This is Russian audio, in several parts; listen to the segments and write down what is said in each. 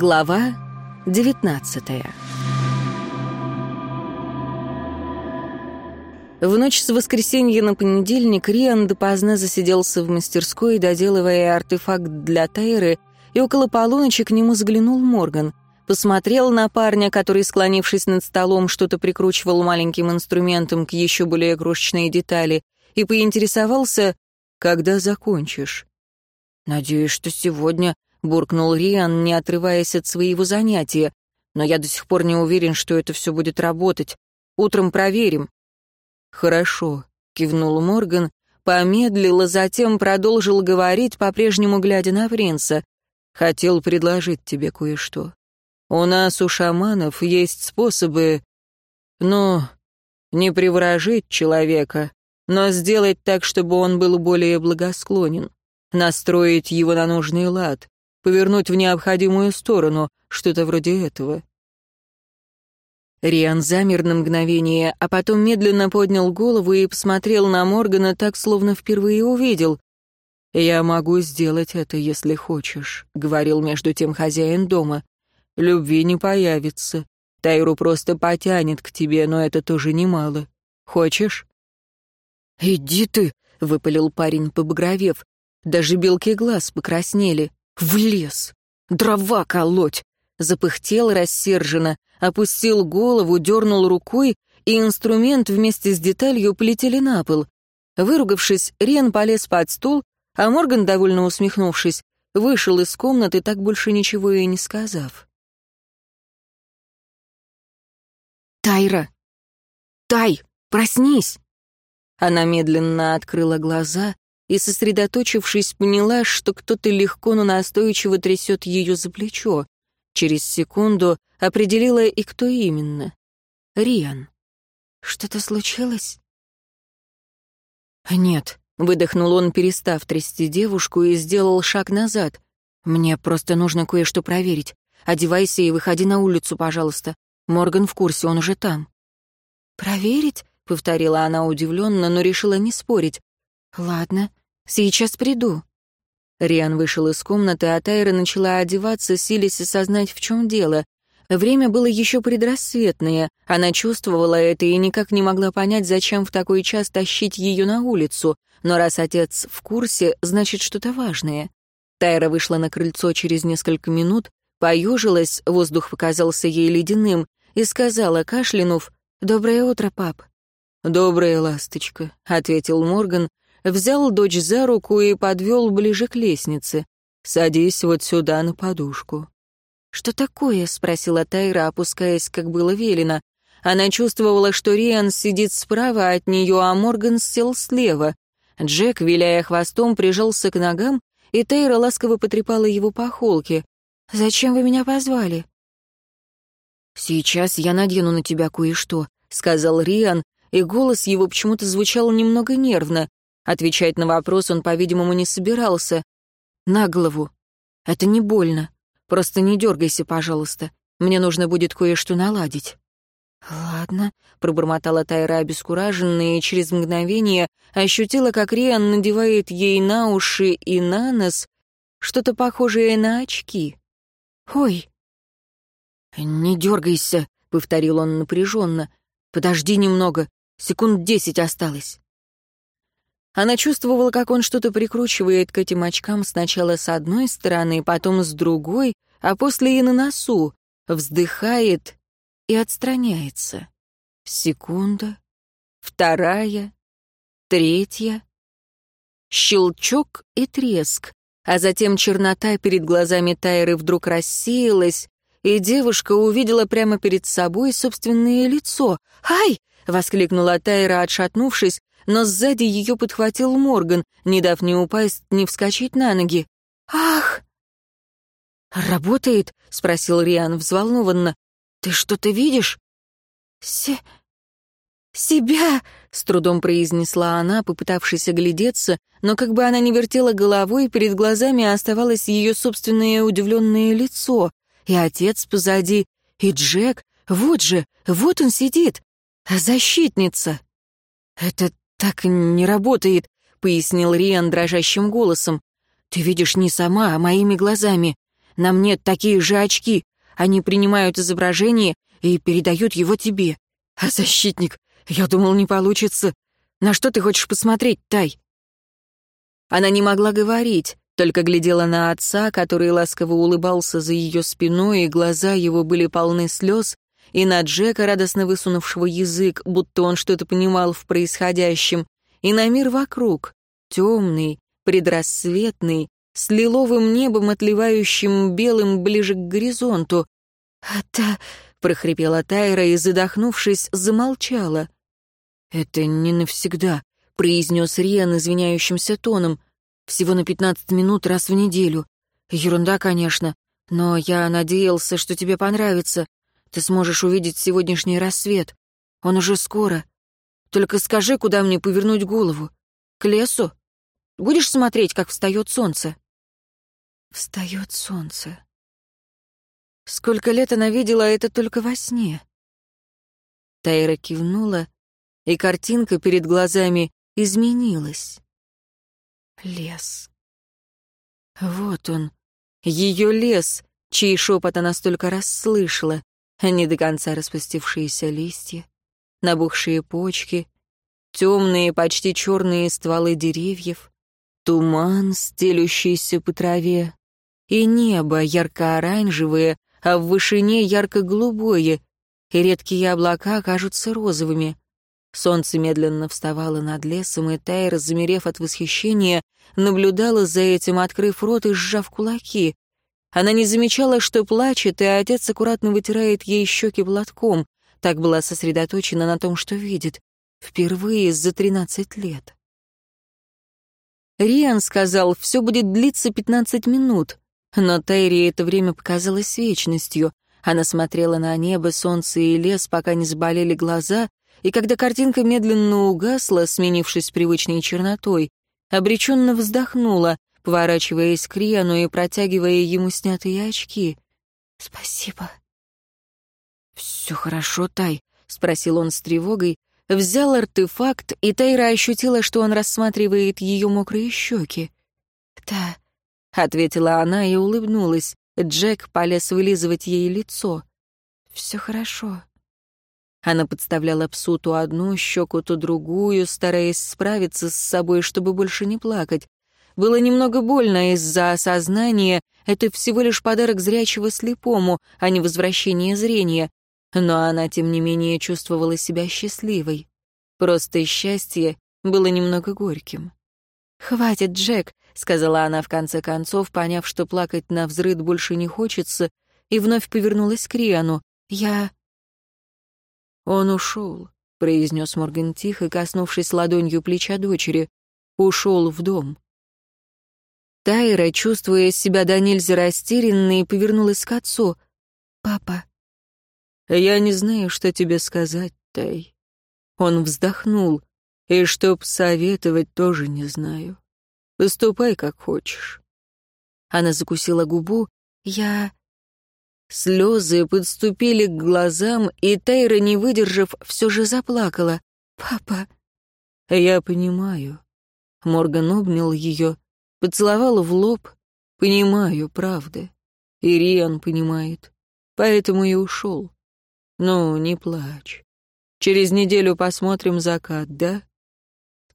Глава 19 В ночь с воскресенья на понедельник Риан допоздна засиделся в мастерской, доделывая артефакт для Тайры, и около полуночи к нему заглянул Морган. Посмотрел на парня, который, склонившись над столом, что-то прикручивал маленьким инструментом к еще более крошечной детали, и поинтересовался, когда закончишь. «Надеюсь, что сегодня», — буркнул Риан, не отрываясь от своего занятия. «Но я до сих пор не уверен, что это все будет работать. Утром проверим». «Хорошо», — кивнул Морган, помедлил, а затем продолжил говорить, по-прежнему глядя на принца. «Хотел предложить тебе кое-что. У нас, у шаманов, есть способы, ну, не приворожить человека, но сделать так, чтобы он был более благосклонен, настроить его на нужный лад, повернуть в необходимую сторону, что-то вроде этого. Риан замер на мгновение, а потом медленно поднял голову и посмотрел на Моргана так, словно впервые увидел. «Я могу сделать это, если хочешь», — говорил между тем хозяин дома. «Любви не появится. Тайру просто потянет к тебе, но это тоже немало. Хочешь?» «Иди ты», — выпалил парень, побагровев. Даже белки глаз покраснели. В лес! Дрова колоть! Запыхтел рассерженно, опустил голову, дернул рукой, и инструмент вместе с деталью полетели на пол. Выругавшись, Рен полез под стол, а Морган, довольно усмехнувшись, вышел из комнаты, так больше ничего и не сказав. «Тайра! Тай, проснись!» Она медленно открыла глаза, и, сосредоточившись, поняла, что кто-то легко, но настойчиво трясет ее за плечо. Через секунду определила и кто именно. Риан. «Что-то случилось?» «Нет», — выдохнул он, перестав трясти девушку, и сделал шаг назад. «Мне просто нужно кое-что проверить. Одевайся и выходи на улицу, пожалуйста. Морган в курсе, он уже там». «Проверить?» — повторила она удивленно, но решила не спорить. «Ладно, сейчас приду». Риан вышел из комнаты, а Тайра начала одеваться, силясь осознать, в чем дело. Время было еще предрассветное, она чувствовала это и никак не могла понять, зачем в такой час тащить ее на улицу, но раз отец в курсе, значит, что-то важное. Тайра вышла на крыльцо через несколько минут, поежилась, воздух показался ей ледяным, и сказала, кашлянув, «Доброе утро, пап». «Доброе, ласточка», — ответил Морган, взял дочь за руку и подвел ближе к лестнице. «Садись вот сюда на подушку». «Что такое?» — спросила Тайра, опускаясь, как было велено. Она чувствовала, что Риан сидит справа от нее, а Морган сел слева. Джек, виляя хвостом, прижался к ногам, и Тайра ласково потрепала его по холке. «Зачем вы меня позвали?» «Сейчас я надену на тебя кое-что», — сказал Риан, и голос его почему-то звучал немного нервно. Отвечать на вопрос он, по-видимому, не собирался. «На голову. Это не больно. Просто не дергайся, пожалуйста. Мне нужно будет кое-что наладить». «Ладно», — пробормотала Тайра обескураженная и через мгновение ощутила, как Риан надевает ей на уши и на нос что-то похожее на очки. «Ой!» «Не дергайся», — повторил он напряженно. «Подожди немного, секунд десять осталось». Она чувствовала, как он что-то прикручивает к этим очкам сначала с одной стороны, потом с другой, а после и на носу, вздыхает и отстраняется. Секунда, вторая, третья. Щелчок и треск, а затем чернота перед глазами Тайры вдруг рассеялась, и девушка увидела прямо перед собой собственное лицо. «Ай!» — воскликнула Тайра, отшатнувшись, но сзади ее подхватил Морган, не дав ни упасть, ни вскочить на ноги. «Ах!» «Работает?» — спросил Риан взволнованно. «Ты что-то видишь?» «Се... себя!» — с трудом произнесла она, попытавшись оглядеться, но как бы она ни вертела головой, перед глазами оставалось ее собственное удивленное лицо. И отец позади, и Джек. Вот же, вот он сидит. Защитница. «Это «Так не работает», — пояснил Риан дрожащим голосом. «Ты видишь не сама, а моими глазами. На мне такие же очки. Они принимают изображение и передают его тебе. А защитник, я думал, не получится. На что ты хочешь посмотреть, Тай?» Она не могла говорить, только глядела на отца, который ласково улыбался за ее спиной, и глаза его были полны слез, и на Джека, радостно высунувшего язык, будто он что-то понимал в происходящем, и на мир вокруг, темный, предрассветный, с лиловым небом, отливающим белым ближе к горизонту. «Это...» — прохрипела Тайра и, задохнувшись, замолчала. «Это не навсегда», — произнес Риан извиняющимся тоном. «Всего на пятнадцать минут раз в неделю. Ерунда, конечно, но я надеялся, что тебе понравится. Ты сможешь увидеть сегодняшний рассвет. Он уже скоро. Только скажи, куда мне повернуть голову. К лесу? Будешь смотреть, как встает солнце?» «Встает солнце». Сколько лет она видела это только во сне. Тайра кивнула, и картинка перед глазами изменилась. Лес. Вот он, ее лес, чей шепот она столько раз слышала не до конца распустившиеся листья, набухшие почки, темные, почти черные стволы деревьев, туман, стелющийся по траве, и небо ярко-оранжевое, а в вышине ярко-голубое, и редкие облака кажутся розовыми. Солнце медленно вставало над лесом, и Тайра, замерев от восхищения, наблюдала за этим, открыв рот и сжав кулаки. Она не замечала, что плачет, и отец аккуратно вытирает ей щеки платком. Так была сосредоточена на том, что видит. Впервые за тринадцать лет. Риан сказал, все будет длиться пятнадцать минут. Но Тайри это время показалось вечностью. Она смотрела на небо, солнце и лес, пока не заболели глаза, и когда картинка медленно угасла, сменившись привычной чернотой, обреченно вздохнула, поворачиваясь к Риану и протягивая ему снятые очки. «Спасибо». «Все хорошо, Тай?» — спросил он с тревогой. Взял артефакт, и Тайра ощутила, что он рассматривает ее мокрые щеки. «Да», — ответила она и улыбнулась. Джек полез вылизывать ей лицо. «Все хорошо». Она подставляла псу то одну щеку, то другую, стараясь справиться с собой, чтобы больше не плакать. Было немного больно из-за осознания, это всего лишь подарок зрячего слепому, а не возвращение зрения. Но она, тем не менее, чувствовала себя счастливой. Просто счастье было немного горьким. «Хватит, Джек», — сказала она в конце концов, поняв, что плакать на взрыд больше не хочется, и вновь повернулась к Риану. «Я...» «Он ушел», — произнес Морган тихо, коснувшись ладонью плеча дочери. «Ушел в дом». Тайра, чувствуя себя до нельзя растерянной, повернулась к отцу. «Папа». «Я не знаю, что тебе сказать, Тай». Он вздохнул. «И чтоб советовать, тоже не знаю. Поступай, как хочешь». Она закусила губу. «Я...» Слезы подступили к глазам, и Тайра, не выдержав, все же заплакала. «Папа...» «Я понимаю». Морган обнял ее. Поцеловала в лоб. Понимаю, правда. Ириан понимает. Поэтому и ушел. Ну, не плачь. Через неделю посмотрим закат, да?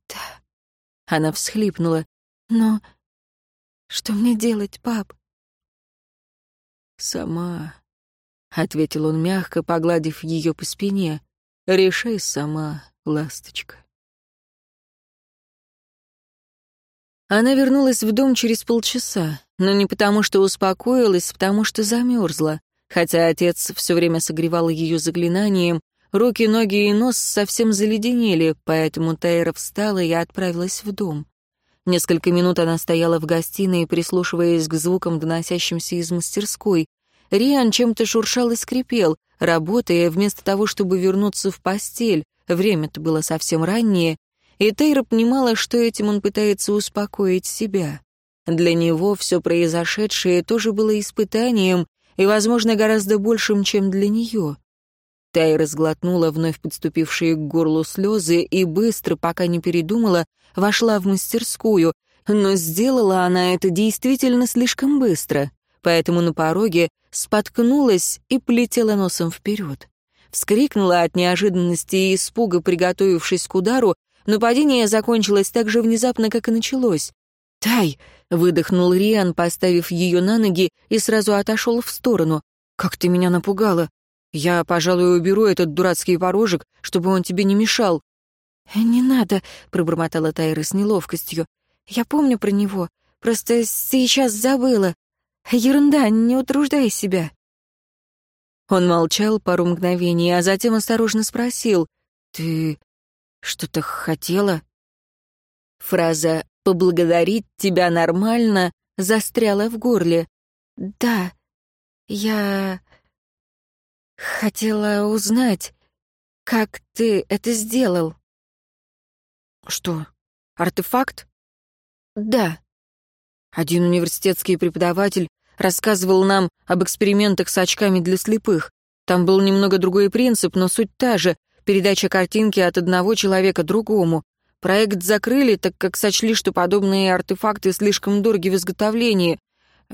Да. Она всхлипнула. Но что мне делать, пап? Сама, — ответил он мягко, погладив ее по спине. Решай сама, ласточка. Она вернулась в дом через полчаса, но не потому, что успокоилась, а потому что замерзла. Хотя отец все время согревал ее заклинанием, руки, ноги и нос совсем заледенели, поэтому Тайра встала и отправилась в дом. Несколько минут она стояла в гостиной, прислушиваясь к звукам, доносящимся из мастерской. Риан чем-то шуршал и скрипел, работая вместо того, чтобы вернуться в постель. Время-то было совсем раннее, и Тейра понимала, что этим он пытается успокоить себя. Для него все произошедшее тоже было испытанием и, возможно, гораздо большим, чем для нее. Тайра сглотнула вновь подступившие к горлу слезы и быстро, пока не передумала, вошла в мастерскую, но сделала она это действительно слишком быстро. поэтому на пороге споткнулась и полетела носом вперед. Вскрикнула от неожиданности и испуга, приготовившись к удару, но падение закончилось так же внезапно, как и началось. «Тай!» — выдохнул Риан, поставив ее на ноги, и сразу отошел в сторону. «Как ты меня напугала! Я, пожалуй, уберу этот дурацкий порожек, чтобы он тебе не мешал». «Не надо», — пробормотала Тайра с неловкостью. «Я помню про него, просто сейчас забыла. Ерунда, не утруждай себя». Он молчал пару мгновений, а затем осторожно спросил. «Ты что-то хотела?» Фраза «поблагодарить тебя нормально» застряла в горле. «Да, я хотела узнать, как ты это сделал». «Что, артефакт?» «Да». Один университетский преподаватель рассказывал нам об экспериментах с очками для слепых. Там был немного другой принцип, но суть та же — передача картинки от одного человека другому. Проект закрыли, так как сочли, что подобные артефакты слишком дороги в изготовлении.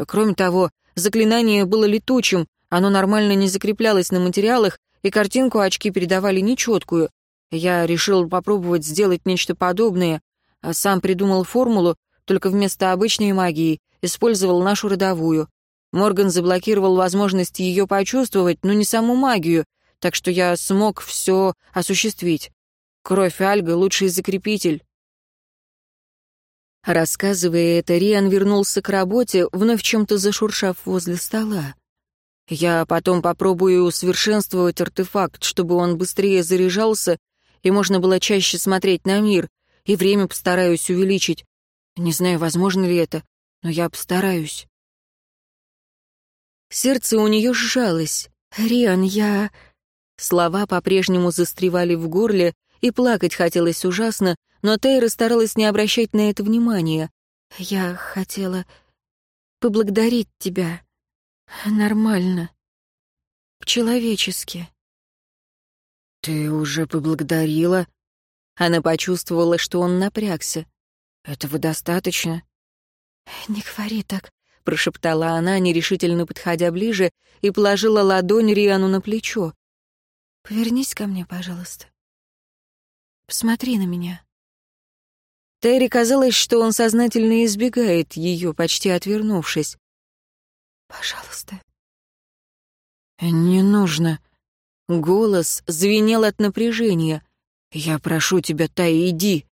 Кроме того, заклинание было летучим, оно нормально не закреплялось на материалах, и картинку очки передавали нечеткую. Я решил попробовать сделать нечто подобное, а сам придумал формулу, только вместо обычной магии использовал нашу родовую. Морган заблокировал возможность ее почувствовать, но не саму магию, так что я смог все осуществить. Кровь Альга — лучший закрепитель. Рассказывая это, Риан вернулся к работе, вновь чем-то зашуршав возле стола. Я потом попробую усовершенствовать артефакт, чтобы он быстрее заряжался, и можно было чаще смотреть на мир, и время постараюсь увеличить. Не знаю, возможно ли это, но я постараюсь. Сердце у нее сжалось. «Риан, я...» Слова по-прежнему застревали в горле, и плакать хотелось ужасно, но Тейра старалась не обращать на это внимания. «Я хотела поблагодарить тебя. Нормально. По-человечески». «Ты уже поблагодарила?» Она почувствовала, что он напрягся. «Этого достаточно?» «Не говори так», — прошептала она, нерешительно подходя ближе, и положила ладонь Риану на плечо. «Повернись ко мне, пожалуйста. Посмотри на меня». Терри казалось, что он сознательно избегает ее, почти отвернувшись. «Пожалуйста». «Не нужно». Голос звенел от напряжения. «Я прошу тебя, Тай, иди».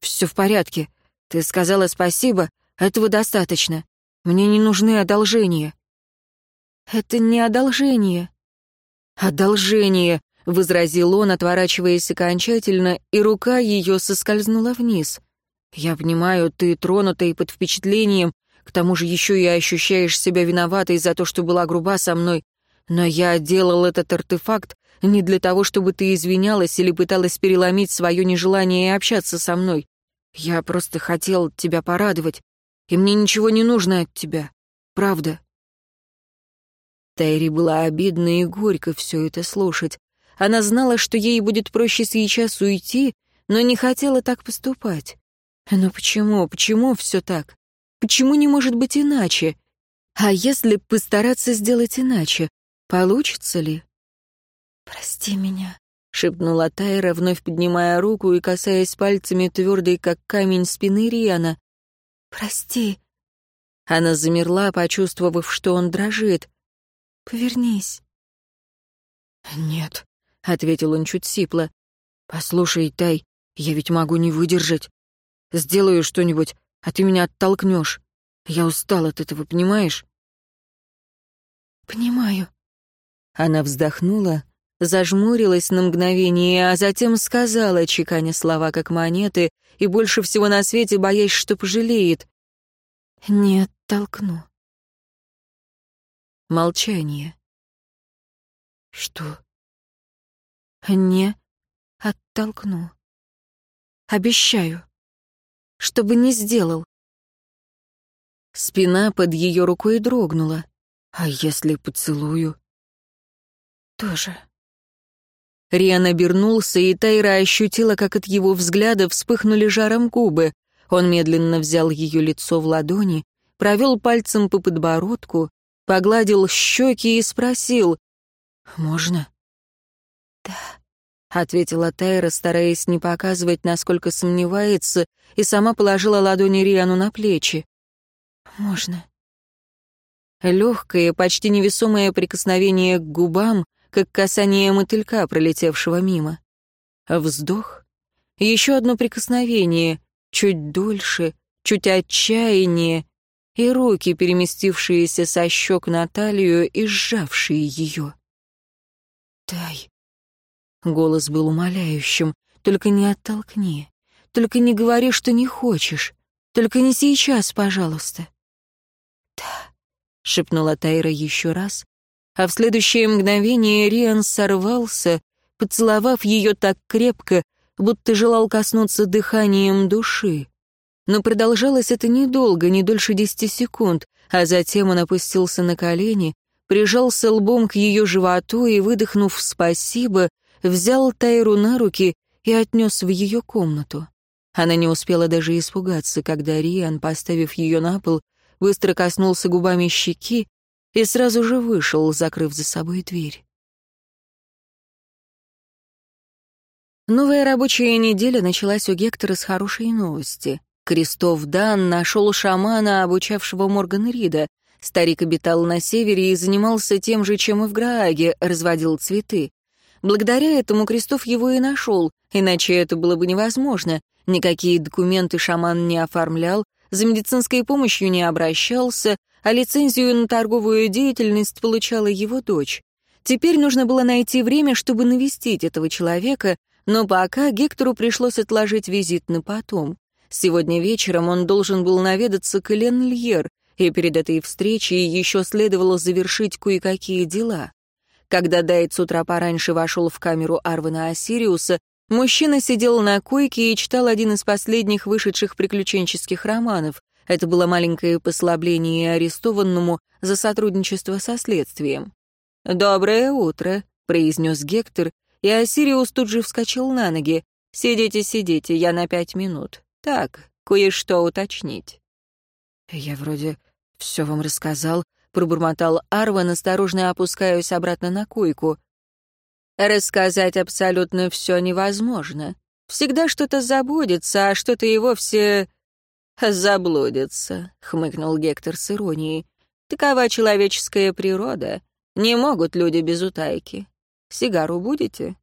«Все в порядке. Ты сказала спасибо, этого достаточно. Мне не нужны одолжения». «Это не одолжение». «Одолжение», — возразил он, отворачиваясь окончательно, и рука ее соскользнула вниз. «Я понимаю, ты тронута и под впечатлением, к тому же еще и ощущаешь себя виноватой за то, что была груба со мной, но я делал этот артефакт не для того, чтобы ты извинялась или пыталась переломить свое нежелание общаться со мной. Я просто хотел тебя порадовать, и мне ничего не нужно от тебя. Правда. Тайри была обидна и горько все это слушать. Она знала, что ей будет проще сейчас уйти, но не хотела так поступать. Но почему, почему все так? Почему не может быть иначе? А если постараться сделать иначе, получится ли? «Прости меня», — шепнула Тайра, вновь поднимая руку и касаясь пальцами твердой, как камень спины Риана. «Прости». Она замерла, почувствовав, что он дрожит. «Повернись». «Нет», — ответил он чуть сипло. «Послушай, Тай, я ведь могу не выдержать. Сделаю что-нибудь, а ты меня оттолкнешь. Я устал от этого, понимаешь?» «Понимаю». Она вздохнула, зажмурилась на мгновение, а затем сказала, чеканя слова как монеты, и больше всего на свете боясь, что пожалеет. «Не оттолкну». Молчание. «Что?» «Не оттолкну. Обещаю. Чтобы не сделал». Спина под ее рукой дрогнула. «А если поцелую?» «Тоже». Риан обернулся, и Тайра ощутила, как от его взгляда вспыхнули жаром губы. Он медленно взял ее лицо в ладони, провел пальцем по подбородку, погладил щеки и спросил «Можно?» «Да», — ответила Тайра, стараясь не показывать, насколько сомневается, и сама положила ладони Риану на плечи. «Можно». Легкое, почти невесомое прикосновение к губам, как касание мотылька, пролетевшего мимо. Вздох. Еще одно прикосновение, чуть дольше, чуть отчаяние, и руки, переместившиеся со щек на талию и сжавшие ее. «Дай». Голос был умоляющим. «Только не оттолкни. Только не говори, что не хочешь. Только не сейчас, пожалуйста». «Да», — шепнула Тайра еще раз, а в следующее мгновение Риан сорвался, поцеловав ее так крепко, будто желал коснуться дыханием души. Но продолжалось это недолго, не дольше десяти секунд, а затем он опустился на колени, прижался лбом к ее животу и, выдохнув «спасибо», взял Тайру на руки и отнес в ее комнату. Она не успела даже испугаться, когда Риан, поставив ее на пол, быстро коснулся губами щеки и сразу же вышел, закрыв за собой дверь. Новая рабочая неделя началась у Гектора с хорошей новости. Кристоф Дан нашел шамана, обучавшего Моргана Рида. Старик обитал на севере и занимался тем же, чем и в Грааге, разводил цветы. Благодаря этому Кристоф его и нашел, иначе это было бы невозможно. Никакие документы шаман не оформлял, за медицинской помощью не обращался, а лицензию на торговую деятельность получала его дочь. Теперь нужно было найти время, чтобы навестить этого человека, но пока Гектору пришлось отложить визит на потом. Сегодня вечером он должен был наведаться к Элен Льер, и перед этой встречей еще следовало завершить кое-какие дела. Когда Дайт с утра пораньше вошел в камеру Арвана Осириуса, мужчина сидел на койке и читал один из последних вышедших приключенческих романов. Это было маленькое послабление арестованному за сотрудничество со следствием. «Доброе утро», — произнес Гектор, и Осириус тут же вскочил на ноги. «Сидите, сидите, я на пять минут». Так, кое-что уточнить. Я вроде все вам рассказал, пробормотал Арван, осторожно опускаясь обратно на койку. Рассказать абсолютно все невозможно. Всегда что-то забудется, а что-то и вовсе заблудится, хмыкнул Гектор с иронией. Такова человеческая природа. Не могут люди без утайки. Сигару будете?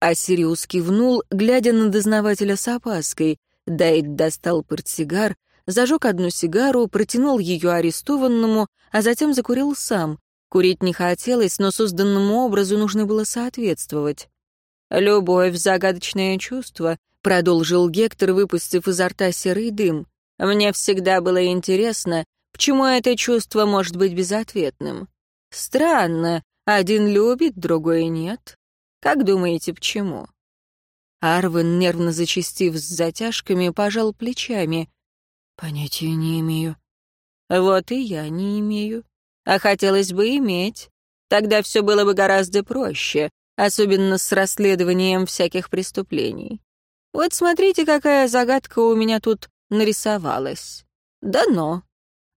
А Сириус кивнул, глядя на дознавателя с опаской. Дайт достал портсигар, зажег одну сигару, протянул ее арестованному, а затем закурил сам. Курить не хотелось, но созданному образу нужно было соответствовать. «Любовь — загадочное чувство», — продолжил Гектор, выпустив изо рта серый дым. «Мне всегда было интересно, почему это чувство может быть безответным. Странно, один любит, другой нет. Как думаете, почему?» Арвен, нервно зачастив с затяжками, пожал плечами. «Понятия не имею». «Вот и я не имею. А хотелось бы иметь. Тогда все было бы гораздо проще, особенно с расследованием всяких преступлений. Вот смотрите, какая загадка у меня тут нарисовалась. Да но.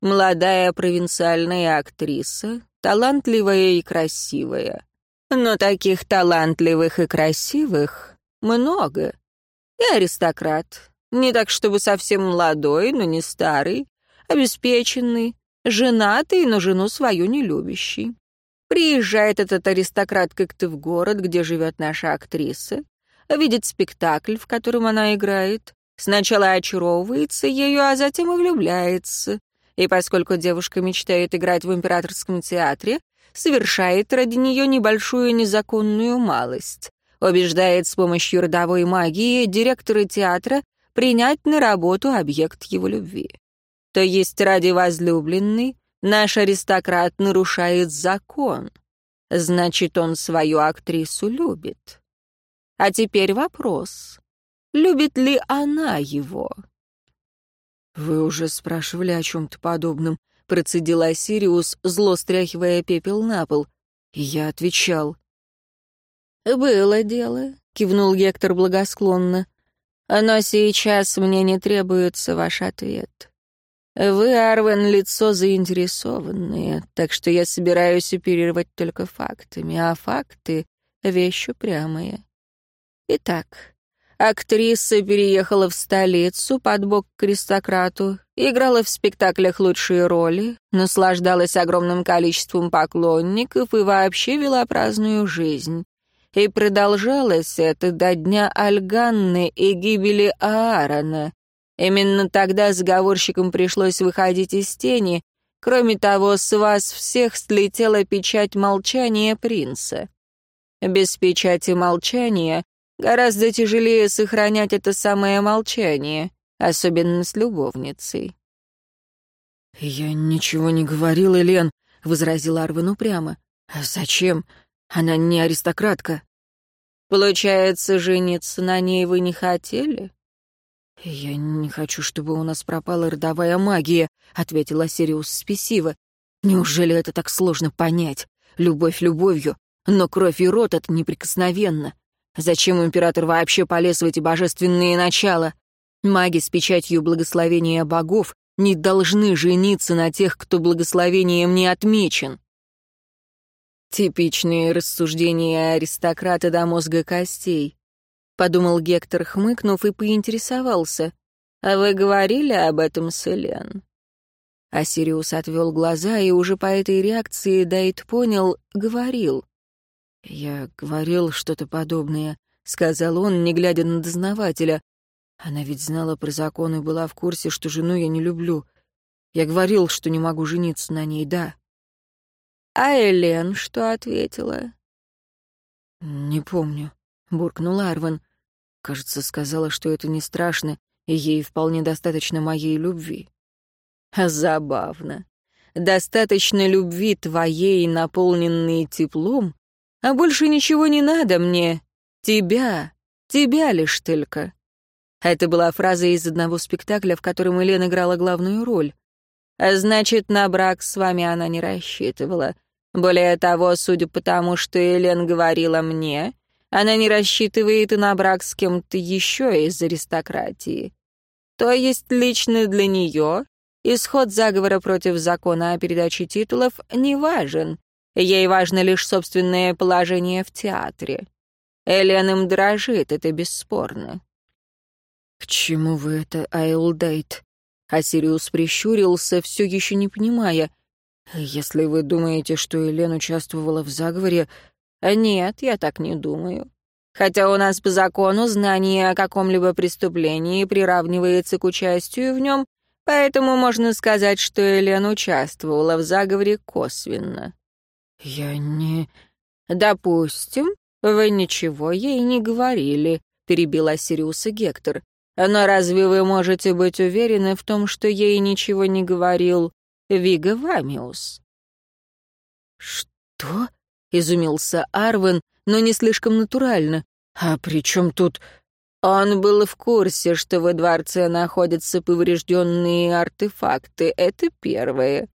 Молодая провинциальная актриса, талантливая и красивая. Но таких талантливых и красивых много. И аристократ. Не так, чтобы совсем молодой, но не старый. Обеспеченный. Женатый, но жену свою не любящий. Приезжает этот аристократ как-то в город, где живет наша актриса, видит спектакль, в котором она играет, сначала очаровывается ею, а затем и влюбляется. И поскольку девушка мечтает играть в императорском театре, совершает ради нее небольшую незаконную малость убеждает с помощью родовой магии директора театра принять на работу объект его любви. То есть ради возлюбленной наш аристократ нарушает закон. Значит, он свою актрису любит. А теперь вопрос. Любит ли она его? «Вы уже спрашивали о чем-то подобном», — процедила Сириус, зло стряхивая пепел на пол. И я отвечал. «Было дело», — кивнул Гектор благосклонно. «Но сейчас мне не требуется ваш ответ. Вы, Арвен, лицо заинтересованное, так что я собираюсь оперировать только фактами, а факты — вещь упрямая. Итак, актриса переехала в столицу под бок к аристократу, играла в спектаклях лучшие роли, наслаждалась огромным количеством поклонников и вообще вела праздную жизнь. И продолжалось это до дня Альганны и гибели Аарона. Именно тогда заговорщикам пришлось выходить из тени. Кроме того, с вас всех слетела печать молчания принца. Без печати молчания гораздо тяжелее сохранять это самое молчание, особенно с любовницей. «Я ничего не говорил, Элен», — возразил Арвен упрямо. «А зачем? Она не аристократка. Получается, жениться на ней вы не хотели? Я не хочу, чтобы у нас пропала родовая магия, ответила Сириус спесиво. Неужели это так сложно понять? Любовь любовью, но кровь и рот — это неприкосновенно. Зачем император вообще полез в эти божественные начала? Маги с печатью благословения богов не должны жениться на тех, кто благословением не отмечен. Типичные рассуждения аристократа до мозга костей. Подумал Гектор, хмыкнув, и поинтересовался. «А вы говорили об этом с Элен?» Асириус отвел глаза, и уже по этой реакции Дайт понял, говорил. «Я говорил что-то подобное», — сказал он, не глядя на дознавателя. «Она ведь знала про закон и была в курсе, что жену я не люблю. Я говорил, что не могу жениться на ней, да». А Элен что ответила? «Не помню», — буркнул Арван. «Кажется, сказала, что это не страшно, и ей вполне достаточно моей любви». «Забавно. Достаточно любви твоей, наполненной теплом, а больше ничего не надо мне. Тебя, тебя лишь только». Это была фраза из одного спектакля, в котором Элен играла главную роль. Значит, на брак с вами она не рассчитывала. Более того, судя по тому, что Элен говорила мне, она не рассчитывает и на брак с кем-то еще из аристократии. То есть лично для нее исход заговора против закона о передаче титулов не важен. Ей важно лишь собственное положение в театре. Элен им дрожит, это бесспорно. «К чему вы это, Айлдейт?» А прищурился, все еще не понимая. «Если вы думаете, что Елен участвовала в заговоре...» «Нет, я так не думаю. Хотя у нас по закону знание о каком-либо преступлении приравнивается к участию в нем, поэтому можно сказать, что Элен участвовала в заговоре косвенно». «Я не...» «Допустим, вы ничего ей не говорили», — перебила Сириуса Гектор. Но разве вы можете быть уверены в том, что ей ничего не говорил Вига Вамиус?» «Что?» — изумился Арвен, но не слишком натурально. «А при чем тут...» Он был в курсе, что во дворце находятся поврежденные артефакты. Это первое.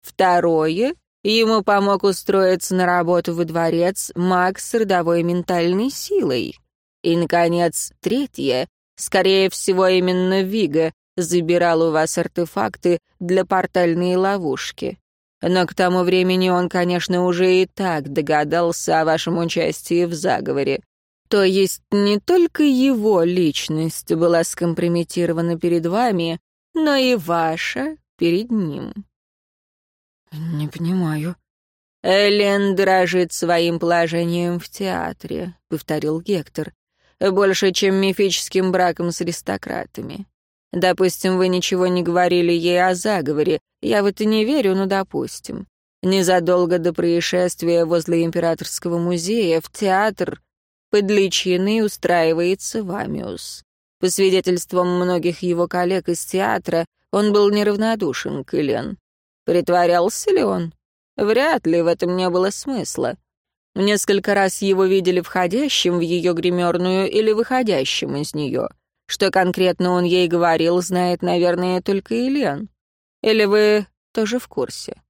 Второе. Ему помог устроиться на работу во дворец маг с родовой ментальной силой. И, наконец, третье. Скорее всего, именно Вига забирал у вас артефакты для портальной ловушки. Но к тому времени он, конечно, уже и так догадался о вашем участии в заговоре. То есть не только его личность была скомпрометирована перед вами, но и ваша перед ним. «Не понимаю». «Элен дрожит своим положением в театре», — повторил Гектор больше, чем мифическим браком с аристократами. Допустим, вы ничего не говорили ей о заговоре. Я в это не верю, но допустим. Незадолго до происшествия возле Императорского музея в театр под личиной устраивается Вамиус. По свидетельствам многих его коллег из театра, он был неравнодушен к Элен. Притворялся ли он? Вряд ли в этом не было смысла. Несколько раз его видели входящим в ее гримерную или выходящим из нее. Что конкретно он ей говорил, знает, наверное, только Елен. Или вы тоже в курсе?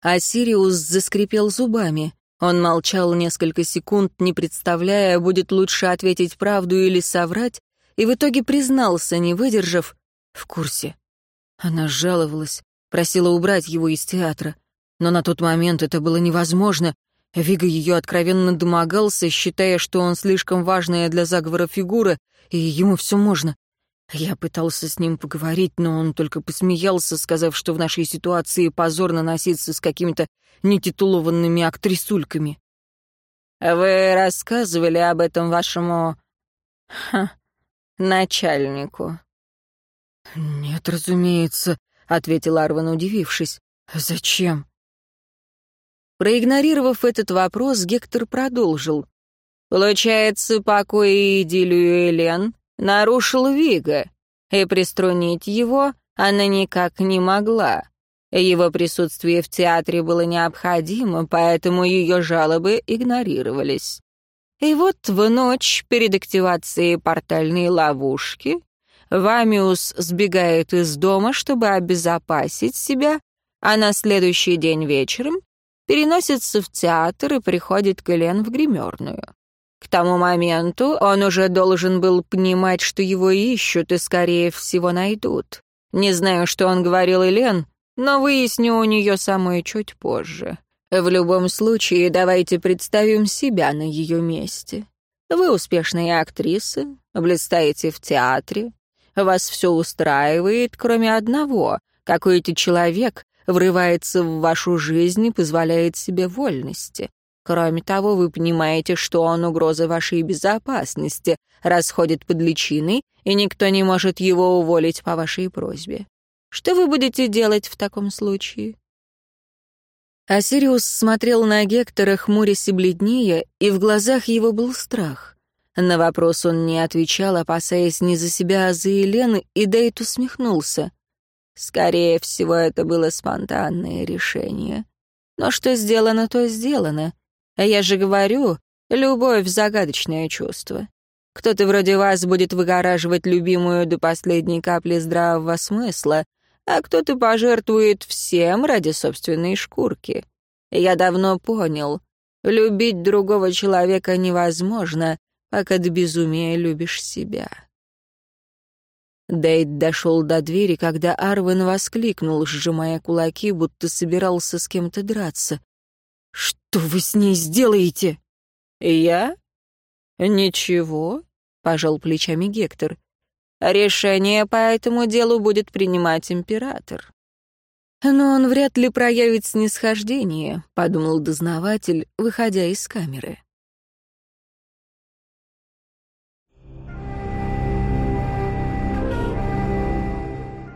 А Сириус заскрипел зубами. Он молчал несколько секунд, не представляя, будет лучше ответить правду или соврать, и в итоге признался, не выдержав, в курсе. Она жаловалась, просила убрать его из театра. Но на тот момент это было невозможно. Вига ее откровенно домогался, считая, что он слишком важная для заговора фигура, и ему все можно. Я пытался с ним поговорить, но он только посмеялся, сказав, что в нашей ситуации позорно носиться с какими-то нетитулованными актрисульками. «Вы рассказывали об этом вашему... Ха, начальнику?» «Нет, разумеется», — ответил Арван, удивившись. «Зачем?» Проигнорировав этот вопрос, Гектор продолжил. «Получается, покой и идиллию Элен нарушил Вига, и приструнить его она никак не могла. Его присутствие в театре было необходимо, поэтому ее жалобы игнорировались. И вот в ночь перед активацией портальной ловушки Вамиус сбегает из дома, чтобы обезопасить себя, а на следующий день вечером переносится в театр и приходит к в гримерную. К тому моменту он уже должен был понимать, что его ищут и, скорее всего, найдут. Не знаю, что он говорил Элен, но выясню у нее самое чуть позже. В любом случае, давайте представим себя на ее месте. Вы успешная актриса, блистаете в театре, вас все устраивает, кроме одного. Какой-то человек врывается в вашу жизнь и позволяет себе вольности. Кроме того, вы понимаете, что он угроза вашей безопасности, расходит под личиной, и никто не может его уволить по вашей просьбе. Что вы будете делать в таком случае?» Асириус смотрел на Гектора, хмурясь и бледнее, и в глазах его был страх. На вопрос он не отвечал, опасаясь не за себя, а за Елены, и Дейт усмехнулся. Скорее всего, это было спонтанное решение. Но что сделано, то сделано. А я же говорю, любовь — загадочное чувство. Кто-то вроде вас будет выгораживать любимую до последней капли здравого смысла, а кто-то пожертвует всем ради собственной шкурки. Я давно понял, любить другого человека невозможно, пока до безумия любишь себя. Дейд дошел до двери, когда Арвен воскликнул, сжимая кулаки, будто собирался с кем-то драться. «Что вы с ней сделаете?» «Я? Ничего», — пожал плечами Гектор. «Решение по этому делу будет принимать император». «Но он вряд ли проявит снисхождение», — подумал дознаватель, выходя из камеры.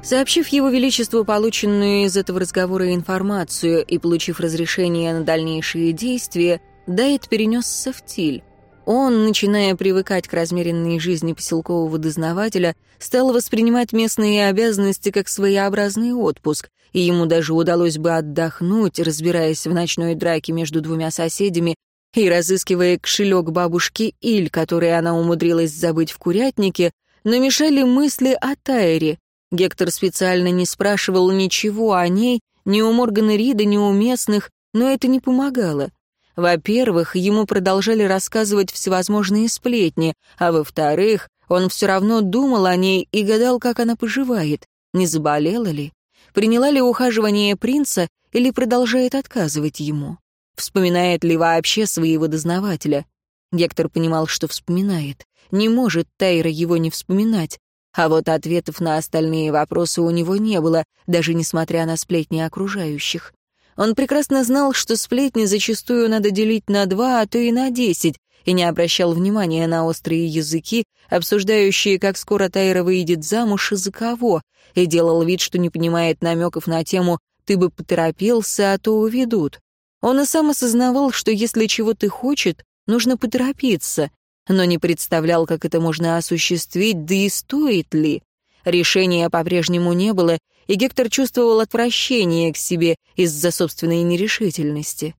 Сообщив его величеству полученную из этого разговора информацию и получив разрешение на дальнейшие действия, Дайт перенесся в Тиль. Он, начиная привыкать к размеренной жизни поселкового дознавателя, стал воспринимать местные обязанности как своеобразный отпуск, и ему даже удалось бы отдохнуть, разбираясь в ночной драке между двумя соседями и разыскивая кошелек бабушки Иль, который она умудрилась забыть в курятнике, но мешали мысли о Тайре, Гектор специально не спрашивал ничего о ней, ни у Моргана Рида, ни у местных, но это не помогало. Во-первых, ему продолжали рассказывать всевозможные сплетни, а во-вторых, он все равно думал о ней и гадал, как она поживает, не заболела ли, приняла ли ухаживание принца или продолжает отказывать ему. Вспоминает ли вообще своего дознавателя? Гектор понимал, что вспоминает. Не может Тайра его не вспоминать. А вот ответов на остальные вопросы у него не было, даже несмотря на сплетни окружающих. Он прекрасно знал, что сплетни зачастую надо делить на два, а то и на десять, и не обращал внимания на острые языки, обсуждающие, как скоро Тайра выйдет замуж и за кого, и делал вид, что не понимает намеков на тему «ты бы поторопился, а то уведут». Он и сам осознавал, что если чего-то хочет, нужно поторопиться, но не представлял, как это можно осуществить, да и стоит ли. Решения по-прежнему не было, и Гектор чувствовал отвращение к себе из-за собственной нерешительности.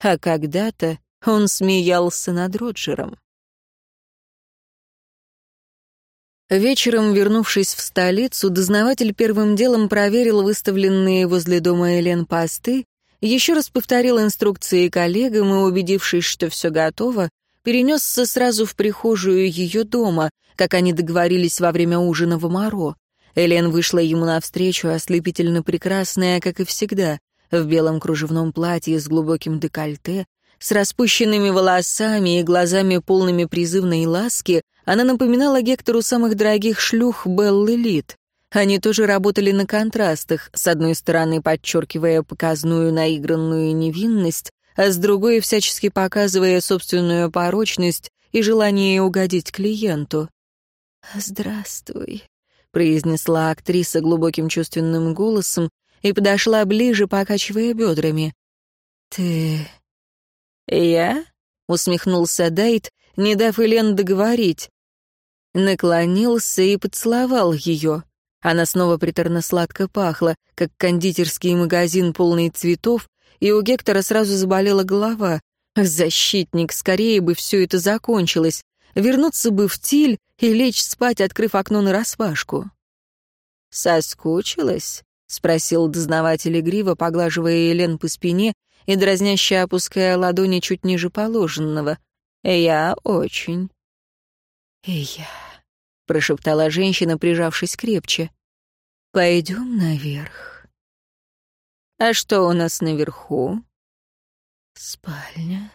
А когда-то он смеялся над Роджером. Вечером, вернувшись в столицу, дознаватель первым делом проверил выставленные возле дома Элен посты, еще раз повторил инструкции коллегам и, убедившись, что все готово, перенесся сразу в прихожую ее дома, как они договорились во время ужина в Амаро. Элен вышла ему навстречу, ослепительно прекрасная, как и всегда, в белом кружевном платье с глубоким декольте, с распущенными волосами и глазами полными призывной ласки, она напоминала Гектору самых дорогих шлюх Беллы Лид. Они тоже работали на контрастах, с одной стороны подчеркивая показную наигранную невинность, а с другой всячески показывая собственную порочность и желание угодить клиенту. «Здравствуй», — произнесла актриса глубоким чувственным голосом и подошла ближе, покачивая бедрами. «Ты...» «Я?» — усмехнулся Дайт, не дав Элен договорить. Наклонился и поцеловал ее. Она снова приторно-сладко пахла, как кондитерский магазин, полный цветов, и у Гектора сразу заболела голова. Защитник, скорее бы все это закончилось. Вернуться бы в Тиль и лечь спать, открыв окно нараспашку. «Соскучилась?» — спросил дознаватель игриво, поглаживая Елен по спине и дразняще опуская ладони чуть ниже положенного. «Я очень». «И я», — прошептала женщина, прижавшись крепче. «Пойдем наверх». «А что у нас наверху?» «Спальня».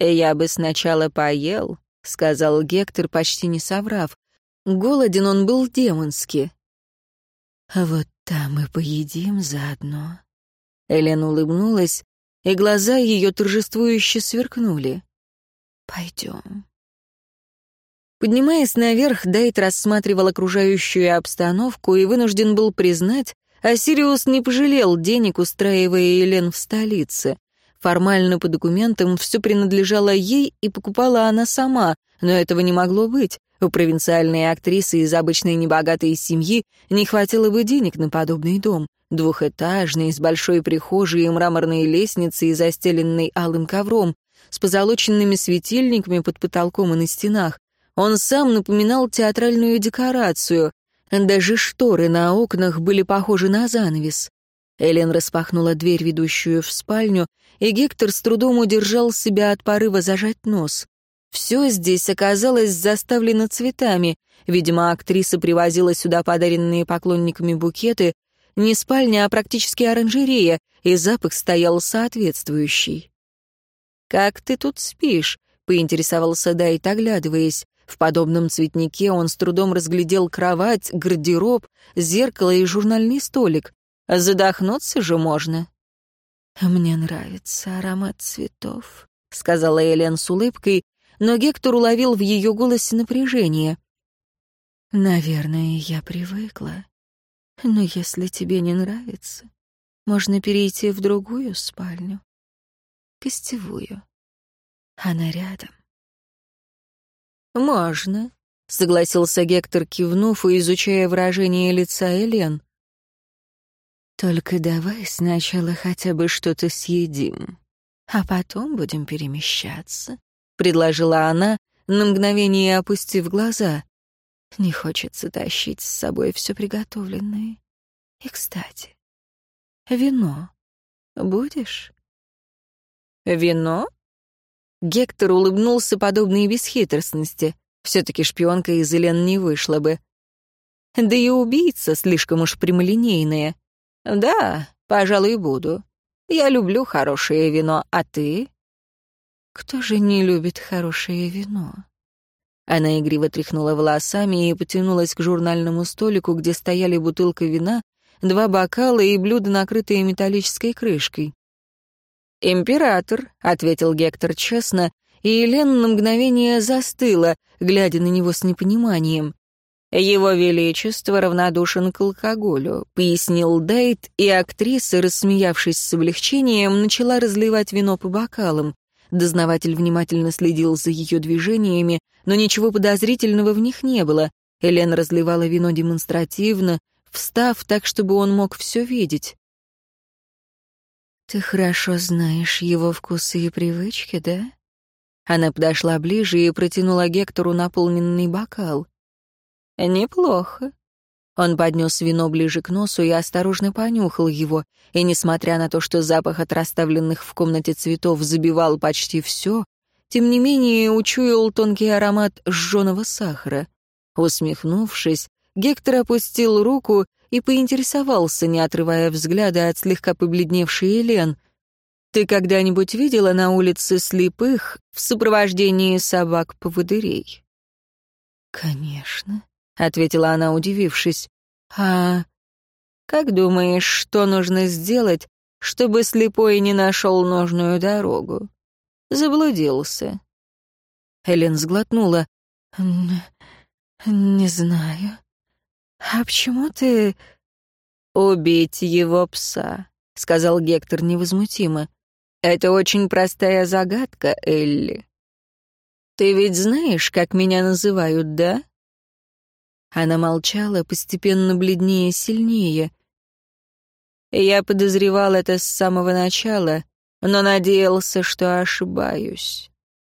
«Я бы сначала поел», — сказал Гектор, почти не соврав. Голоден он был демонски. «А вот там и поедим заодно». Элен улыбнулась, и глаза ее торжествующе сверкнули. «Пойдем». Поднимаясь наверх, Дайт рассматривал окружающую обстановку и вынужден был признать, а Сириус не пожалел денег, устраивая Елен в столице. Формально по документам все принадлежало ей и покупала она сама, но этого не могло быть. У провинциальной актрисы из обычной небогатой семьи не хватило бы денег на подобный дом. Двухэтажный, с большой прихожей и мраморной лестницей, застеленной алым ковром, с позолоченными светильниками под потолком и на стенах, он сам напоминал театральную декорацию. Даже шторы на окнах были похожи на занавес. Элен распахнула дверь, ведущую в спальню, и Гектор с трудом удержал себя от порыва зажать нос. Все здесь оказалось заставлено цветами. Видимо, актриса привозила сюда подаренные поклонниками букеты. Не спальня, а практически оранжерея, и запах стоял соответствующий. «Как ты тут спишь?» — поинтересовался Дайт, оглядываясь. В подобном цветнике он с трудом разглядел кровать, гардероб, зеркало и журнальный столик. Задохнуться же можно. «Мне нравится аромат цветов», — сказала Элен с улыбкой, но Гектор уловил в ее голосе напряжение. «Наверное, я привыкла. Но если тебе не нравится, можно перейти в другую спальню, гостевую. Она рядом». «Можно», — согласился Гектор, кивнув и изучая выражение лица Элен. «Только давай сначала хотя бы что-то съедим, а потом будем перемещаться», — предложила она, на мгновение опустив глаза. «Не хочется тащить с собой все приготовленное. И, кстати, вино будешь?» «Вино?» Гектор улыбнулся подобной бесхитростности. Все-таки шпионка из Элен не вышла бы. Да и убийца слишком уж прямолинейная. Да, пожалуй, буду. Я люблю хорошее вино, а ты? Кто же не любит хорошее вино? Она игриво тряхнула волосами и потянулась к журнальному столику, где стояли бутылка вина, два бокала и блюдо, накрытое металлической крышкой. «Император», — ответил Гектор честно, и Елена на мгновение застыла, глядя на него с непониманием. «Его Величество равнодушен к алкоголю», — пояснил Дейт, и актриса, рассмеявшись с облегчением, начала разливать вино по бокалам. Дознаватель внимательно следил за ее движениями, но ничего подозрительного в них не было. Элен разливала вино демонстративно, встав так, чтобы он мог все видеть. «Ты хорошо знаешь его вкусы и привычки, да?» Она подошла ближе и протянула Гектору наполненный бокал. «Неплохо». Он поднес вино ближе к носу и осторожно понюхал его, и, несмотря на то, что запах от расставленных в комнате цветов забивал почти все, тем не менее учуял тонкий аромат сжженного сахара. Усмехнувшись, Гектор опустил руку и поинтересовался, не отрывая взгляда от слегка побледневшей Элен. «Ты когда-нибудь видела на улице слепых в сопровождении собак-поводырей?» «Конечно», — ответила она, удивившись. «А как думаешь, что нужно сделать, чтобы слепой не нашел нужную дорогу? Заблудился». Элен сглотнула. «Не знаю. А почему ты...» «Убить его пса», — сказал Гектор невозмутимо. «Это очень простая загадка, Элли. Ты ведь знаешь, как меня называют, да?» Она молчала, постепенно бледнее сильнее. «Я подозревал это с самого начала, но надеялся, что ошибаюсь.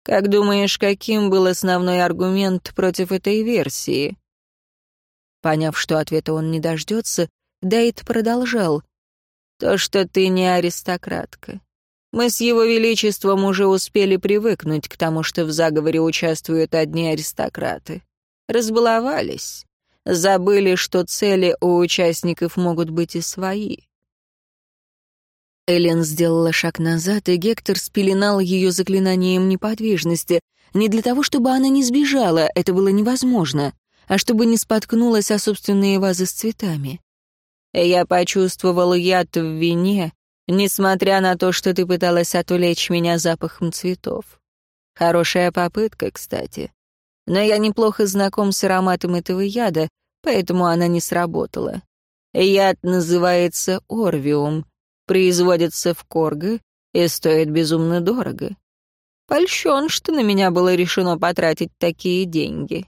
Как думаешь, каким был основной аргумент против этой версии?» Поняв, что ответа он не дождется, Дайт продолжал. «То, что ты не аристократка. Мы с его величеством уже успели привыкнуть к тому, что в заговоре участвуют одни аристократы. Разбаловались. Забыли, что цели у участников могут быть и свои. Эллен сделала шаг назад, и Гектор спеленал ее заклинанием неподвижности. Не для того, чтобы она не сбежала, это было невозможно, а чтобы не споткнулась о собственные вазы с цветами. «Я почувствовал яд в вине, несмотря на то, что ты пыталась отвлечь меня запахом цветов. Хорошая попытка, кстати. Но я неплохо знаком с ароматом этого яда, поэтому она не сработала. Яд называется орвиум, производится в Корго и стоит безумно дорого. Польщен, что на меня было решено потратить такие деньги.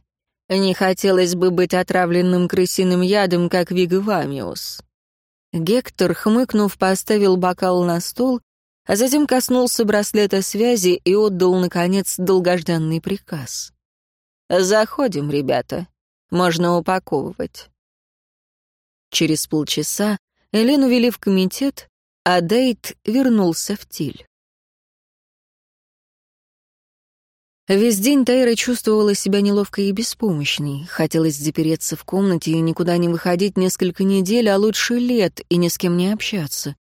Не хотелось бы быть отравленным крысиным ядом, как Вигвамиус. Гектор, хмыкнув, поставил бокал на стол, а затем коснулся браслета связи и отдал, наконец, долгожданный приказ. «Заходим, ребята. Можно упаковывать». Через полчаса Элен увели в комитет, а Дейт вернулся в Тиль. Весь день Тайра чувствовала себя неловкой и беспомощной. Хотелось запереться в комнате и никуда не выходить несколько недель, а лучше лет, и ни с кем не общаться.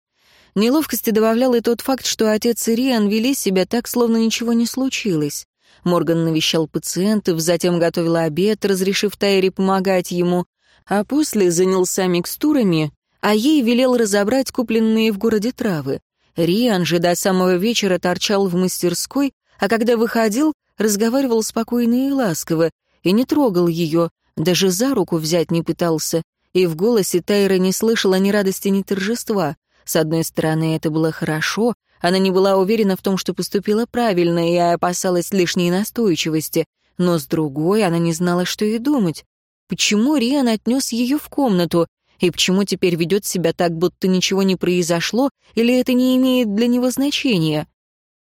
Неловкости добавлял и тот факт, что отец и Риан вели себя так, словно ничего не случилось. Морган навещал пациентов, затем готовил обед, разрешив Тайре помогать ему, а после занялся микстурами а ей велел разобрать купленные в городе травы. Риан же до самого вечера торчал в мастерской, а когда выходил, разговаривал спокойно и ласково, и не трогал ее, даже за руку взять не пытался, и в голосе Тайра не слышала ни радости, ни торжества. С одной стороны, это было хорошо, она не была уверена в том, что поступила правильно, и опасалась лишней настойчивости, но с другой она не знала, что и думать. Почему Риан отнес ее в комнату? И почему теперь ведет себя так, будто ничего не произошло, или это не имеет для него значения?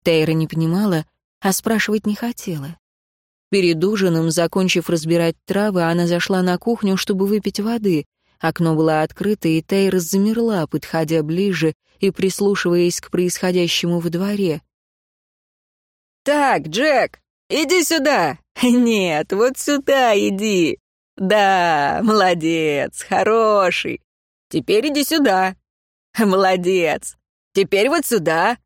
Тейра не понимала, а спрашивать не хотела. Перед ужином, закончив разбирать травы, она зашла на кухню, чтобы выпить воды. Окно было открыто, и Тейра замерла, подходя ближе и прислушиваясь к происходящему во дворе. «Так, Джек, иди сюда!» «Нет, вот сюда иди!» «Да, молодец, хороший. Теперь иди сюда. Молодец. Теперь вот сюда».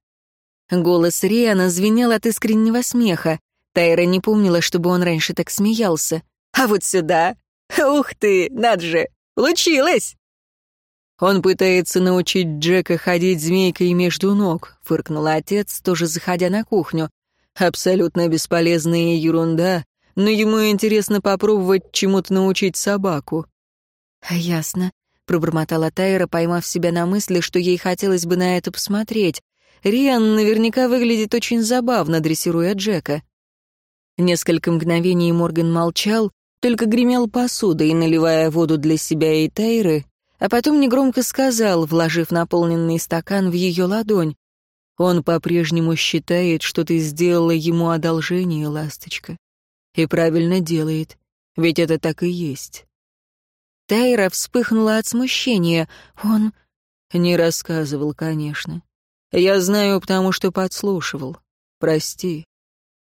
Голос Риана звенел от искреннего смеха. Тайра не помнила, чтобы он раньше так смеялся. «А вот сюда. Ух ты, над же, получилось!» «Он пытается научить Джека ходить змейкой между ног», — фыркнул отец, тоже заходя на кухню. «Абсолютно бесполезная ерунда, но ему интересно попробовать чему-то научить собаку». «Ясно», — пробормотала Тайра, поймав себя на мысли, что ей хотелось бы на это посмотреть. Риан наверняка выглядит очень забавно, дрессируя Джека. Несколько мгновений Морган молчал, только гремел посудой, наливая воду для себя и Тайры, а потом негромко сказал, вложив наполненный стакан в ее ладонь. «Он по-прежнему считает, что ты сделала ему одолжение, ласточка. И правильно делает, ведь это так и есть. Тайра вспыхнула от смущения. Он не рассказывал, конечно. Я знаю, потому что подслушивал. Прости.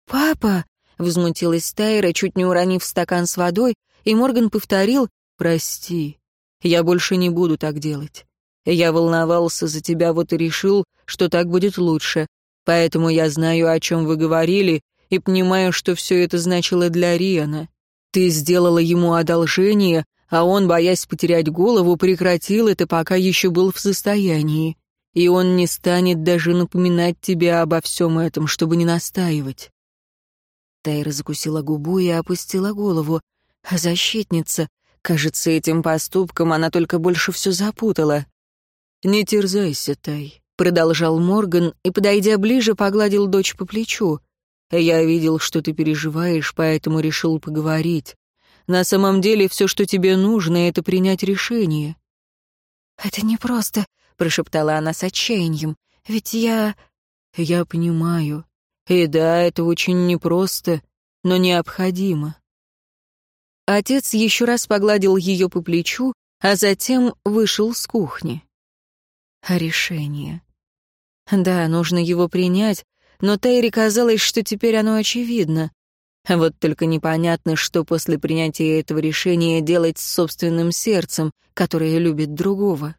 «Папа!» — взмутилась Тайра, чуть не уронив стакан с водой, и Морган повторил Прости, я больше не буду так делать. Я волновался за тебя, вот и решил, что так будет лучше. Поэтому я знаю, о чем вы говорили, и понимаю, что все это значило для Риана. Ты сделала ему одолжение, а он, боясь потерять голову, прекратил это, пока еще был в состоянии. И он не станет даже напоминать тебе обо всем этом, чтобы не настаивать. Тайра закусила губу и опустила голову. Защитница, кажется, этим поступком она только больше все запутала. «Не терзайся, Тай», — продолжал Морган и, подойдя ближе, погладил дочь по плечу. «Я видел, что ты переживаешь, поэтому решил поговорить. На самом деле все, что тебе нужно, это принять решение». «Это непросто», — прошептала она с отчаянием. «Ведь я...» «Я понимаю. И да, это очень непросто, но необходимо». Отец еще раз погладил ее по плечу, а затем вышел с кухни решение. Да, нужно его принять, но Тайре казалось, что теперь оно очевидно. Вот только непонятно, что после принятия этого решения делать с собственным сердцем, которое любит другого.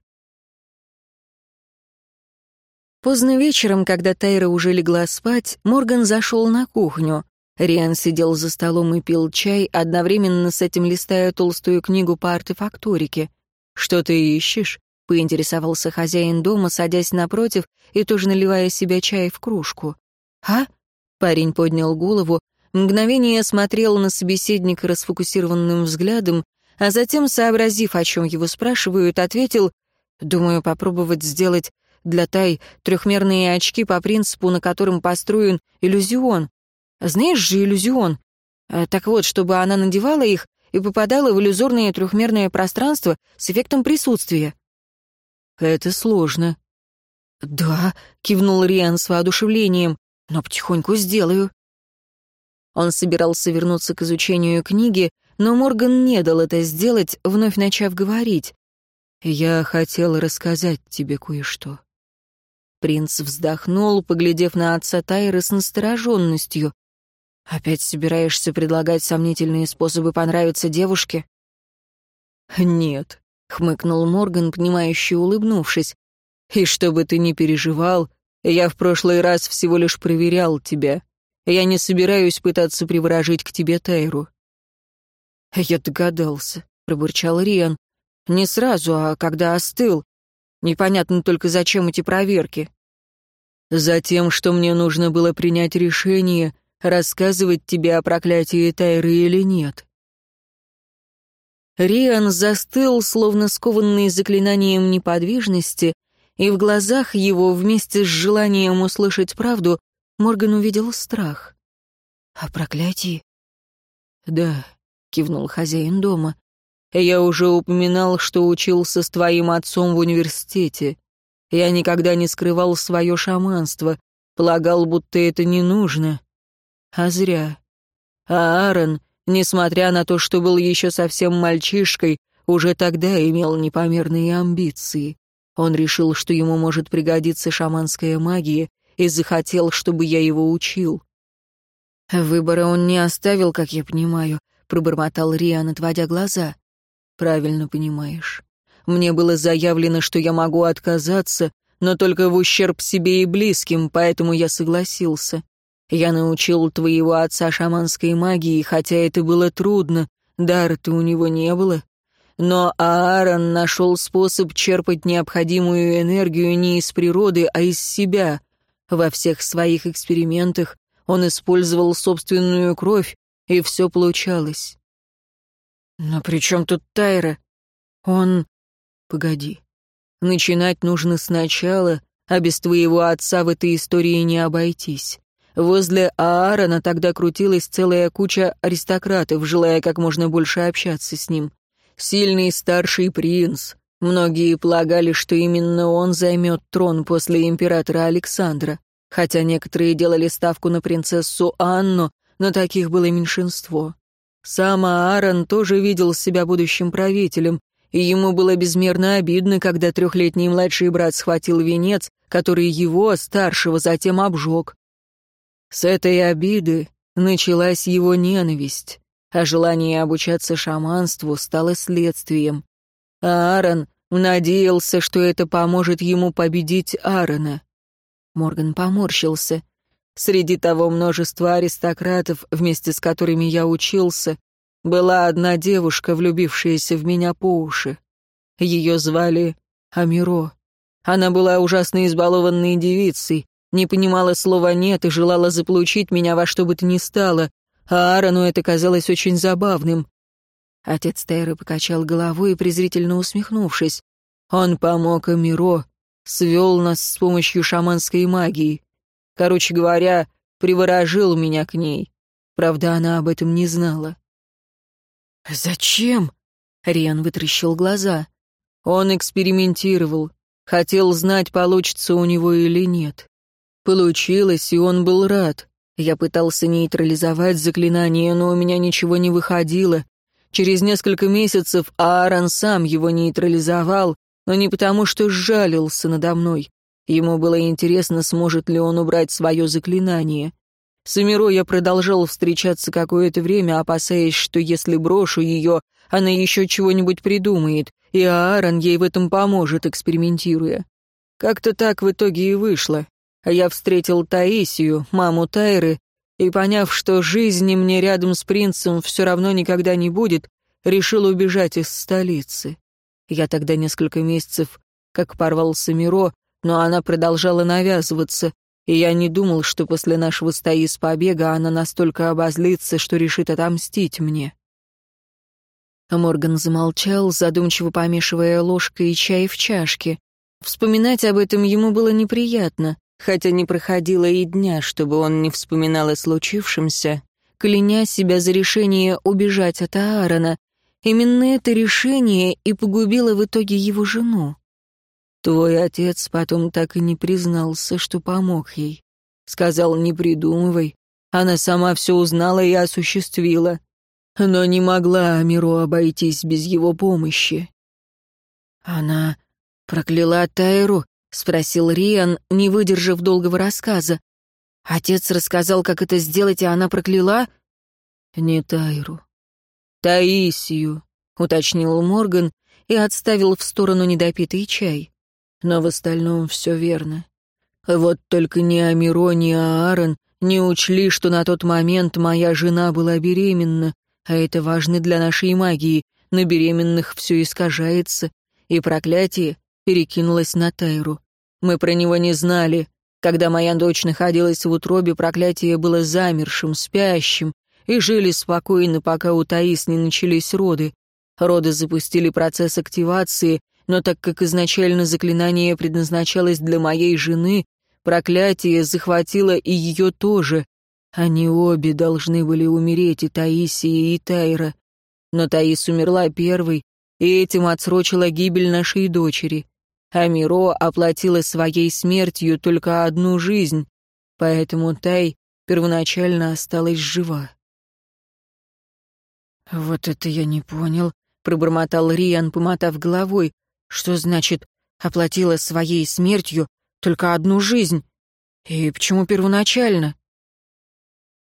Поздно вечером, когда Тайра уже легла спать, Морган зашел на кухню. Риан сидел за столом и пил чай, одновременно с этим листая толстую книгу по артефакторике. «Что ты ищешь?» — поинтересовался хозяин дома, садясь напротив и тоже наливая себе чай в кружку. «А?» — парень поднял голову, мгновение смотрел на собеседника расфокусированным взглядом, а затем, сообразив, о чем его спрашивают, ответил, «Думаю, попробовать сделать для Тай трехмерные очки по принципу, на котором построен иллюзион. Знаешь же иллюзион? Э, так вот, чтобы она надевала их и попадала в иллюзорное трехмерное пространство с эффектом присутствия». «Это сложно». «Да», — кивнул Риан с воодушевлением, — «но потихоньку сделаю». Он собирался вернуться к изучению книги, но Морган не дал это сделать, вновь начав говорить. «Я хотел рассказать тебе кое-что». Принц вздохнул, поглядев на отца Тайры с настороженностью. «Опять собираешься предлагать сомнительные способы понравиться девушке?» «Нет», — хмыкнул Морган, понимающе улыбнувшись. «И чтобы ты не переживал, я в прошлый раз всего лишь проверял тебя. Я не собираюсь пытаться приворожить к тебе Тайру». «Я догадался», — пробурчал Риан. «Не сразу, а когда остыл. Непонятно только, зачем эти проверки». «Затем, что мне нужно было принять решение, рассказывать тебе о проклятии Тайры или нет. Риан застыл, словно скованный заклинанием неподвижности, и в глазах его вместе с желанием услышать правду Морган увидел страх. «О проклятии?» «Да», — кивнул хозяин дома. «Я уже упоминал, что учился с твоим отцом в университете. Я никогда не скрывал свое шаманство, полагал, будто это не нужно. А зря. А Аарон Несмотря на то, что был еще совсем мальчишкой, уже тогда имел непомерные амбиции. Он решил, что ему может пригодиться шаманская магия, и захотел, чтобы я его учил. «Выбора он не оставил, как я понимаю», — пробормотал Риан, отводя глаза. «Правильно понимаешь. Мне было заявлено, что я могу отказаться, но только в ущерб себе и близким, поэтому я согласился. Я научил твоего отца шаманской магии, хотя это было трудно, дара-то у него не было. Но Аарон нашел способ черпать необходимую энергию не из природы, а из себя. Во всех своих экспериментах он использовал собственную кровь, и все получалось. Но при чем тут Тайра? Он... Погоди. Начинать нужно сначала, а без твоего отца в этой истории не обойтись. Возле Аарона тогда крутилась целая куча аристократов, желая как можно больше общаться с ним. Сильный старший принц. Многие полагали, что именно он займет трон после императора Александра, хотя некоторые делали ставку на принцессу Анну, но таких было меньшинство. Сам Аарон тоже видел себя будущим правителем, и ему было безмерно обидно, когда трехлетний младший брат схватил венец, который его, старшего, затем обжег. С этой обиды началась его ненависть, а желание обучаться шаманству стало следствием. А Аарон надеялся, что это поможет ему победить Аарона. Морган поморщился. Среди того множества аристократов, вместе с которыми я учился, была одна девушка, влюбившаяся в меня по уши. Ее звали Амиро. Она была ужасно избалованной девицей, не понимала слова «нет» и желала заполучить меня во что бы то ни стало, а Аарону это казалось очень забавным. Отец Тайры покачал головой, презрительно усмехнувшись. Он помог Амиро, свел нас с помощью шаманской магии. Короче говоря, приворожил меня к ней. Правда, она об этом не знала. «Зачем?» — Риан вытращил глаза. Он экспериментировал, хотел знать, получится у него или нет. Получилось, и он был рад. Я пытался нейтрализовать заклинание, но у меня ничего не выходило. Через несколько месяцев Аарон сам его нейтрализовал, но не потому, что сжалился надо мной. Ему было интересно, сможет ли он убрать свое заклинание. С Эмиро я продолжал встречаться какое-то время, опасаясь, что если брошу ее, она еще чего-нибудь придумает, и Аарон ей в этом поможет, экспериментируя. Как-то так в итоге и вышло. Я встретил Таисию, маму Тайры, и, поняв, что жизни мне рядом с принцем все равно никогда не будет, решил убежать из столицы. Я тогда несколько месяцев как порвался Миро, но она продолжала навязываться, и я не думал, что после нашего стоис побега она настолько обозлится, что решит отомстить мне. Морган замолчал, задумчиво помешивая ложкой чай в чашке. Вспоминать об этом ему было неприятно, хотя не проходило и дня, чтобы он не вспоминал о случившемся, кляня себя за решение убежать от Аарона. Именно это решение и погубило в итоге его жену. Твой отец потом так и не признался, что помог ей. Сказал, не придумывай. Она сама все узнала и осуществила. Но не могла Амиру обойтись без его помощи. Она прокляла Тайру, спросил Риан, не выдержав долгого рассказа. Отец рассказал, как это сделать, а она прокляла? Не Тайру. Таисию, уточнил Морган и отставил в сторону недопитый чай но в остальном все верно. Вот только ни Амиро, ни Аарон не учли, что на тот момент моя жена была беременна, а это важно для нашей магии, на беременных все искажается, и проклятие перекинулось на Тайру. Мы про него не знали. Когда моя дочь находилась в утробе, проклятие было замершим, спящим, и жили спокойно, пока у Таис не начались роды. Роды запустили процесс активации, но так как изначально заклинание предназначалось для моей жены, проклятие захватило и ее тоже. Они обе должны были умереть, и Таисия, и Тайра. Но Таис умерла первой, и этим отсрочила гибель нашей дочери. А Миро оплатила своей смертью только одну жизнь, поэтому Тай первоначально осталась жива. «Вот это я не понял», — пробормотал Риан, помотав головой. Что значит оплатила своей смертью только одну жизнь? И почему первоначально?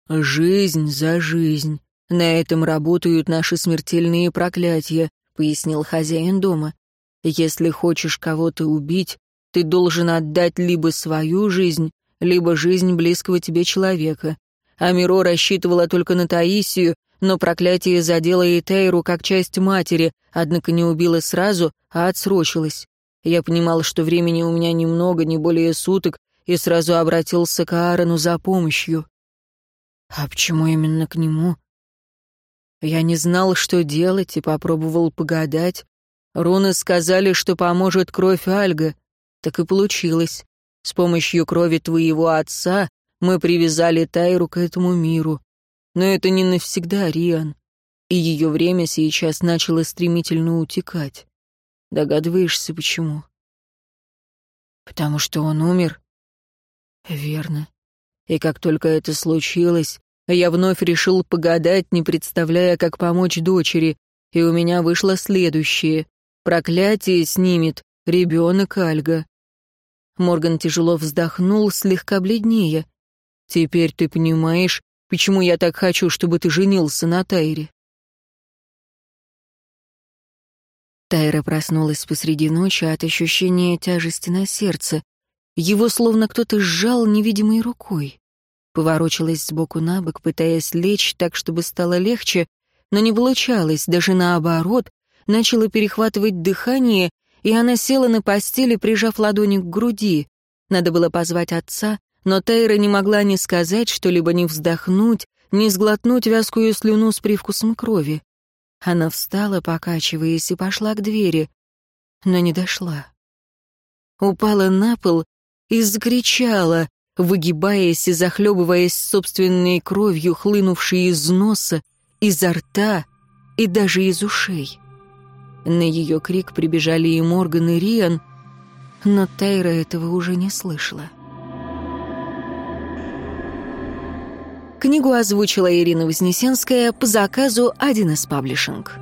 «Жизнь за жизнь. На этом работают наши смертельные проклятия», — пояснил хозяин дома. «Если хочешь кого-то убить, ты должен отдать либо свою жизнь, либо жизнь близкого тебе человека. Амиро рассчитывала только на Таисию, но проклятие задело и Тейру как часть матери, однако не убило сразу, а отсрочилось. Я понимал, что времени у меня немного, не более суток, и сразу обратился к Аарону за помощью. А почему именно к нему? Я не знал, что делать, и попробовал погадать. Руны сказали, что поможет кровь Альга. Так и получилось. С помощью крови твоего отца мы привязали Тайру к этому миру. Но это не навсегда, Риан. И ее время сейчас начало стремительно утекать. Догадываешься, почему? Потому что он умер? Верно. И как только это случилось, я вновь решил погадать, не представляя, как помочь дочери, и у меня вышло следующее. Проклятие снимет ребенок Альга. Морган тяжело вздохнул, слегка бледнее. Теперь ты понимаешь, Почему я так хочу, чтобы ты женился на Тайре?» Тайра проснулась посреди ночи от ощущения тяжести на сердце. Его словно кто-то сжал невидимой рукой. Поворочилась сбоку на бок, пытаясь лечь так, чтобы стало легче, но не получалось, даже наоборот, начало перехватывать дыхание, и она села на постели, прижав ладони к груди. Надо было позвать отца, но Тайра не могла ни сказать что-либо, ни вздохнуть, ни сглотнуть вязкую слюну с привкусом крови. Она встала, покачиваясь, и пошла к двери, но не дошла. Упала на пол и закричала, выгибаясь и захлебываясь собственной кровью, хлынувшей из носа, изо рта и даже из ушей. На ее крик прибежали и Морган, и Риан, но Тайра этого уже не слышала. Книгу озвучила Ирина Вознесенская по заказу 1С Паблишинг.